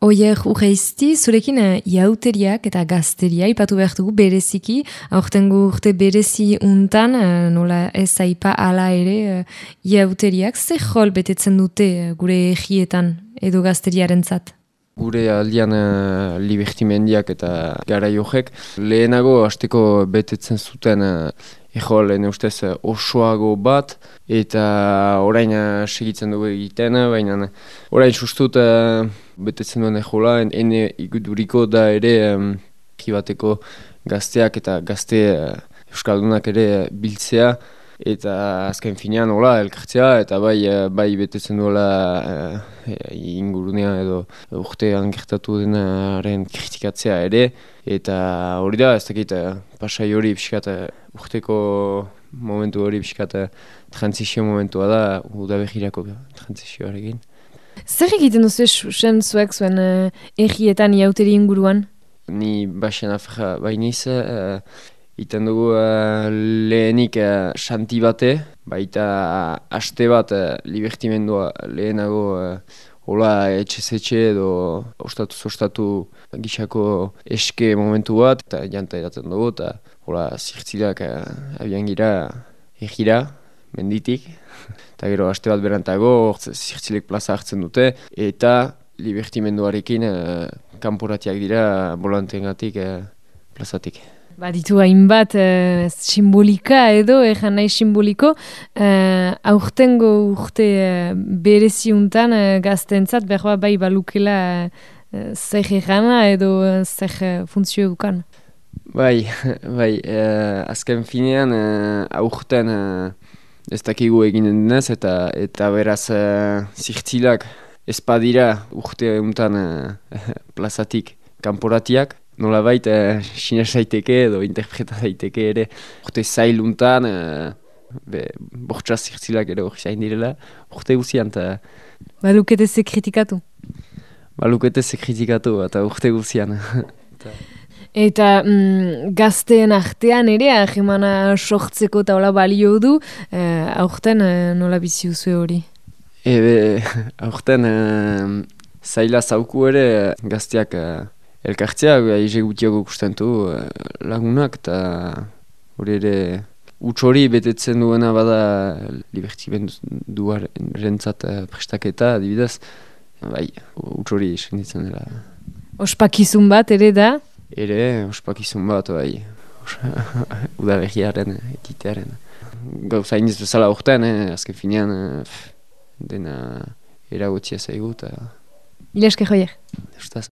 Oier urreizti, zurekin uh, iauteriak eta gazteria ipatu behar dugu bereziki, aurten urte berezi untan, uh, nola ez aipa ala ere, uh, iauteriak, ze jol betetzen dute gure egietan edo gazteriaren zat? Gure aldian uh, libertimendiak eta gara johek, lehenago hasteko betetzen zuten Ego, lehen ustez osoago bat, eta orain uh, segitzen dugu egiten, baina orain sustut uh, betetzen duen egola, ene iguduriko da ere um, kibateko gazteak eta gazte uh, euskaldunak ere biltzea, eta azken finean hola elkartzea eta bai bai betetzen duela e, ingurunea edo urtean gertatu denaren kritikatzea ere eta hori da ez dakit pasai hori pixkat urteko momentu hori pixkat transizio momentua da udabegirako transizioarekin. Zer egiten duzu esusen zuek zuen uh, egietan iauteri inguruan? Ni basen afra bainiz, uh, iten dugu uh, lehenik uh, santi bate, baita uh, aste bat uh, libertimendua lehenago uh, hola etxe edo ostatu zostatu gixako eske momentu bat, eta janta eratzen dugu, eta hola zirtzilak uh, abian gira egira, menditik, eta gero aste bat berantago zirtzilek plaza hartzen dute, eta libertimenduarekin uh, kanporatiak dira volantengatik uh, plazatik. Ba, ditu hainbat uh, simbolika edo, egan nahi simboliko, uh, aurtengo urte uh, bereziuntan uh, gaztentzat, behar bai balukela uh, zer egana edo zer funtzio dukan. Bai, bai, uh, azken finean uh, aurten uh, ez dakigu eginen denez eta eta beraz uh, zirtzilak ez badira urte untan uh, plazatik kanporatiak, nola baita eh, sina saiteke edo interpreta daiteke ere urte zailuntan eh, be, bortza zirtzilak ere hori zain direla urte guzian eta Balukete ze kritikatu? Balukete ze kritikatu eta urte guzian Eta mm, gazteen artean ere, ahemana sortzeko eta hola balio du, eh, aurten eh, nola bizi uzue hori? Ebe, aurten eh, zaila zauku ere gazteak eh, elkartzea, aize gutiago kustentu uh, lagunak, eta hori ere utx hori betetzen duena bada libertiben duar rentzat uh, prestaketa, adibidez, bai, utx hori esenditzen dela. Ospakizun bat ere da? Ere, ospakizun bat, bai, udabegiaren, ekitearen. Gauza iniz bezala urtean, eh, azken finean, eh, dena eragotzia zaigu, eta... Ile eske joier. Estaz.